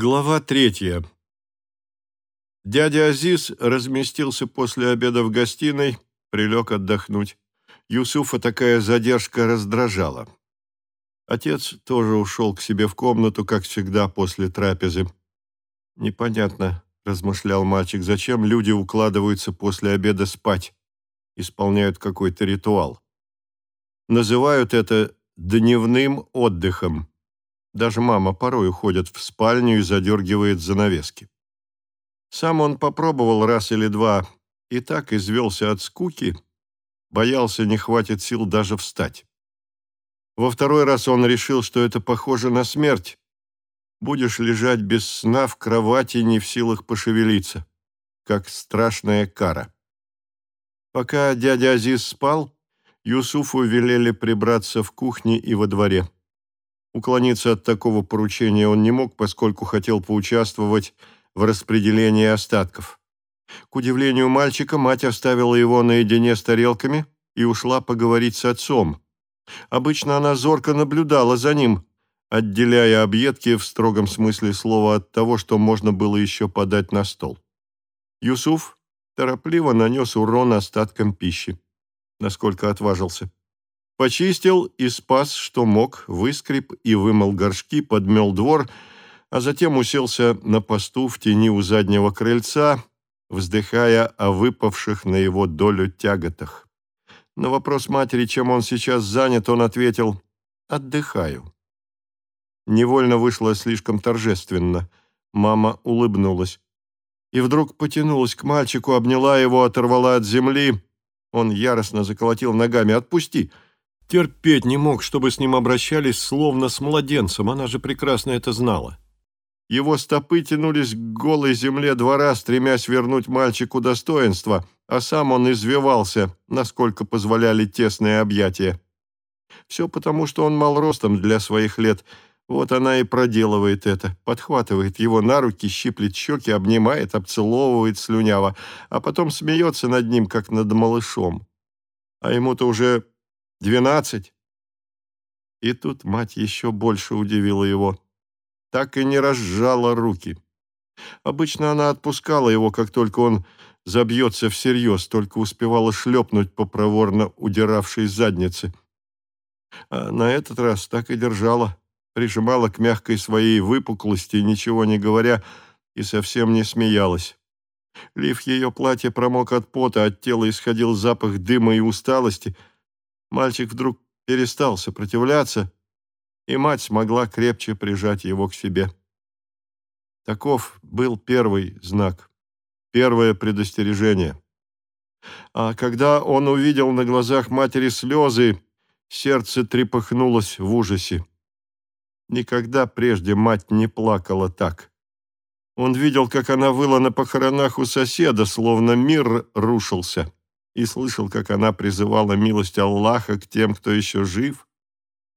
Глава третья. Дядя Азиз разместился после обеда в гостиной, прилег отдохнуть. Юсуфа такая задержка раздражала. Отец тоже ушел к себе в комнату, как всегда, после трапезы. «Непонятно», — размышлял мальчик, — «зачем люди укладываются после обеда спать, исполняют какой-то ритуал. Называют это дневным отдыхом». Даже мама порой уходит в спальню и задергивает занавески. Сам он попробовал раз или два и так извелся от скуки, боялся, не хватит сил даже встать. Во второй раз он решил, что это похоже на смерть. Будешь лежать без сна в кровати, не в силах пошевелиться, как страшная кара. Пока дядя Азиз спал, Юсуфу велели прибраться в кухне и во дворе. Уклониться от такого поручения он не мог, поскольку хотел поучаствовать в распределении остатков. К удивлению мальчика, мать оставила его наедине с тарелками и ушла поговорить с отцом. Обычно она зорко наблюдала за ним, отделяя объедки в строгом смысле слова от того, что можно было еще подать на стол. Юсуф торопливо нанес урон остаткам пищи, насколько отважился. Почистил и спас, что мог, выскреб и вымыл горшки, подмел двор, а затем уселся на посту в тени у заднего крыльца, вздыхая о выпавших на его долю тяготах. На вопрос матери, чем он сейчас занят, он ответил «Отдыхаю». Невольно вышло слишком торжественно. Мама улыбнулась. И вдруг потянулась к мальчику, обняла его, оторвала от земли. Он яростно заколотил ногами «Отпусти!» Терпеть не мог, чтобы с ним обращались словно с младенцем, она же прекрасно это знала. Его стопы тянулись к голой земле двора, стремясь вернуть мальчику достоинство, а сам он извивался, насколько позволяли тесные объятия. Все потому, что он мал ростом для своих лет. Вот она и проделывает это, подхватывает его на руки, щиплет щеки, обнимает, обцеловывает слюняво, а потом смеется над ним, как над малышом. А ему-то уже Двенадцать. И тут мать еще больше удивила его. Так и не разжала руки. Обычно она отпускала его, как только он забьется всерьез, только успевала шлепнуть по проворно удиравшей заднице. А на этот раз так и держала, прижимала к мягкой своей выпуклости, ничего не говоря, и совсем не смеялась. Лиф ее платья промок от пота, от тела исходил запах дыма и усталости — Мальчик вдруг перестал сопротивляться, и мать смогла крепче прижать его к себе. Таков был первый знак, первое предостережение. А когда он увидел на глазах матери слезы, сердце трепыхнулось в ужасе. Никогда прежде мать не плакала так. Он видел, как она выла на похоронах у соседа, словно мир рушился и слышал, как она призывала милость Аллаха к тем, кто еще жив.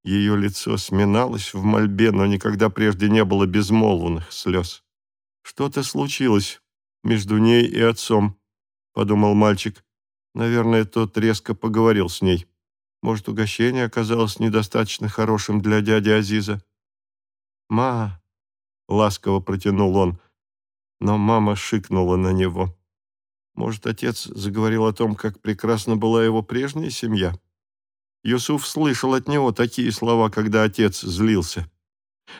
Ее лицо сминалось в мольбе, но никогда прежде не было безмолвных слез. «Что-то случилось между ней и отцом», — подумал мальчик. Наверное, тот резко поговорил с ней. Может, угощение оказалось недостаточно хорошим для дяди Азиза. «Ма!» — ласково протянул он, но мама шикнула на него. Может, отец заговорил о том, как прекрасна была его прежняя семья? Юсуф слышал от него такие слова, когда отец злился.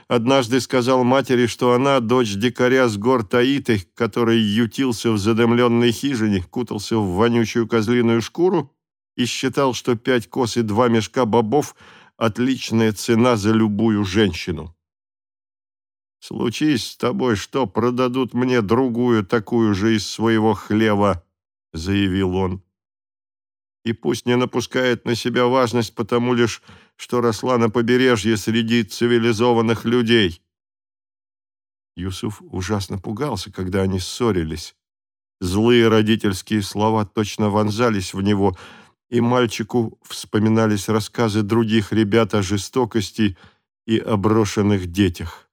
Однажды сказал матери, что она дочь дикаря с гор Таиты, который ютился в задымленной хижине, кутался в вонючую козлиную шкуру и считал, что пять кос и два мешка бобов – отличная цена за любую женщину. Случись с тобой, что продадут мне другую такую же из своего хлева, заявил он. И пусть не напускает на себя важность потому лишь, что росла на побережье среди цивилизованных людей. Юсуф ужасно пугался, когда они ссорились. Злые родительские слова точно вонзались в него, и мальчику вспоминались рассказы других ребят о жестокости и о брошенных детях.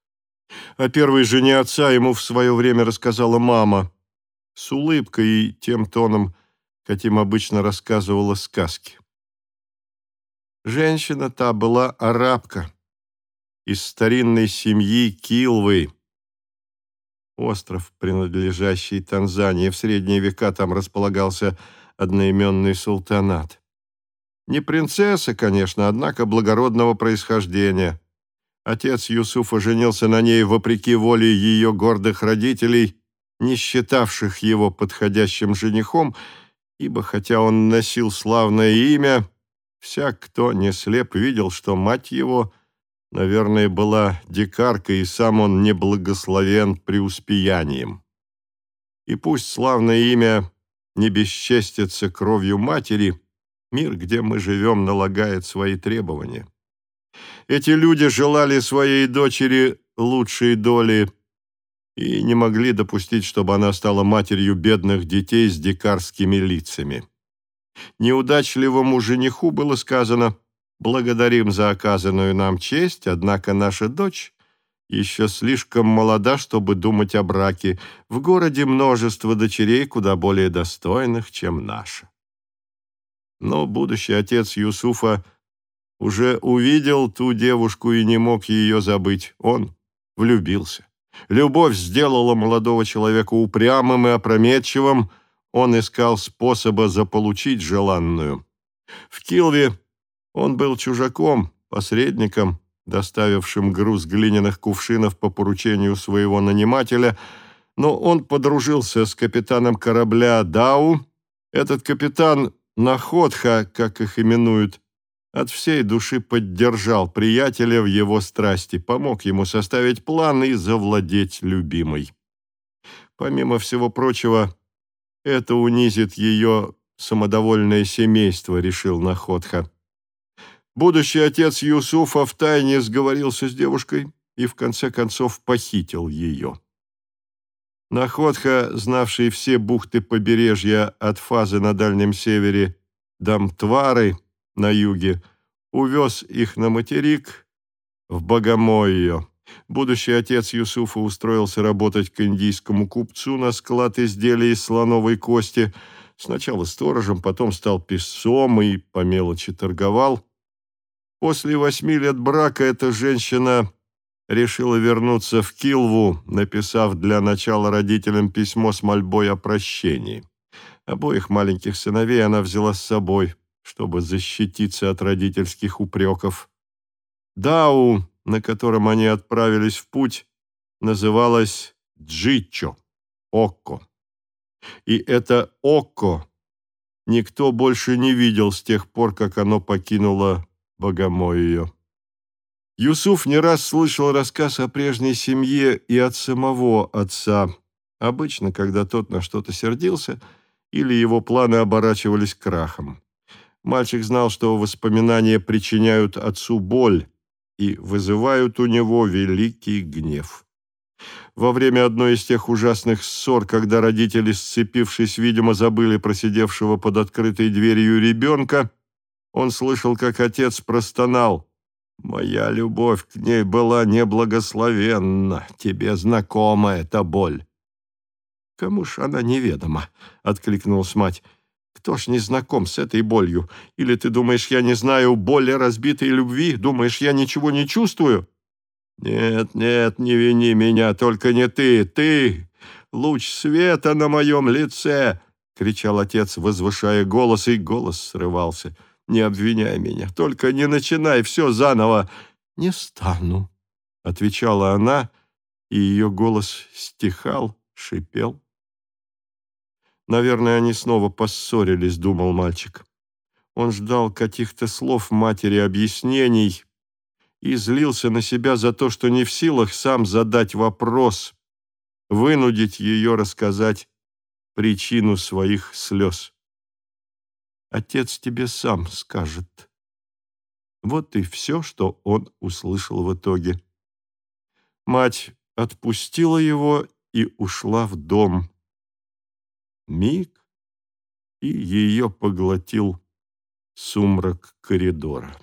О первой жене отца ему в свое время рассказала мама с улыбкой и тем тоном, каким обычно рассказывала сказки. Женщина та была арабка из старинной семьи Килвы, остров, принадлежащий Танзании. В средние века там располагался одноименный султанат. Не принцесса, конечно, однако благородного происхождения. Отец Юсуфа женился на ней вопреки воле ее гордых родителей, не считавших его подходящим женихом, ибо хотя он носил славное имя, всяк, кто не слеп, видел, что мать его, наверное, была дикаркой, и сам он не благословен преуспеянием. И пусть славное имя не бесчестится кровью матери, мир, где мы живем, налагает свои требования. Эти люди желали своей дочери лучшей доли и не могли допустить, чтобы она стала матерью бедных детей с дикарскими лицами. Неудачливому жениху было сказано «Благодарим за оказанную нам честь, однако наша дочь еще слишком молода, чтобы думать о браке. В городе множество дочерей куда более достойных, чем наша». Но будущий отец Юсуфа уже увидел ту девушку и не мог ее забыть. Он влюбился. Любовь сделала молодого человека упрямым и опрометчивым. Он искал способа заполучить желанную. В Килве он был чужаком, посредником, доставившим груз глиняных кувшинов по поручению своего нанимателя, но он подружился с капитаном корабля Дау. Этот капитан Находха, как их именуют, от всей души поддержал приятеля в его страсти, помог ему составить план и завладеть любимой. Помимо всего прочего, это унизит ее самодовольное семейство, решил Находха. Будущий отец Юсуфа втайне сговорился с девушкой и в конце концов похитил ее. Находха, знавший все бухты побережья от фазы на Дальнем Севере до Мтвары на юге, увез их на материк в Богомойо. Будущий отец Юсуфа устроился работать к индийскому купцу на склад изделий из слоновой кости, сначала сторожем, потом стал писцом и по мелочи торговал. После восьми лет брака эта женщина решила вернуться в Килву, написав для начала родителям письмо с мольбой о прощении. Обоих маленьких сыновей она взяла с собой, чтобы защититься от родительских упреков. Дау, на котором они отправились в путь, называлась Джичо, Окко. И это Окко никто больше не видел с тех пор, как оно покинуло Богомойе. Юсуф не раз слышал рассказ о прежней семье и от самого отца. Обычно, когда тот на что-то сердился, или его планы оборачивались крахом. Мальчик знал, что воспоминания причиняют отцу боль и вызывают у него великий гнев. Во время одной из тех ужасных ссор, когда родители, сцепившись, видимо, забыли про сидевшего под открытой дверью ребенка, он слышал, как отец простонал – Моя любовь к ней была неблагословенна, тебе знакома эта боль. Кому ж она неведома, откликнулась мать. Кто ж не знаком с этой болью? Или ты думаешь, я не знаю боли разбитой любви? Думаешь, я ничего не чувствую? Нет, нет, не вини меня, только не ты, ты! Луч света на моем лице! кричал отец, возвышая голос, и голос срывался. — не обвиняй меня, только не начинай все заново. Не стану, отвечала она, и ее голос стихал, шипел. Наверное, они снова поссорились, думал мальчик. Он ждал каких-то слов матери объяснений и злился на себя за то, что не в силах сам задать вопрос, вынудить ее рассказать причину своих слез. Отец тебе сам скажет. Вот и все, что он услышал в итоге. Мать отпустила его и ушла в дом. Миг, и ее поглотил сумрак коридора.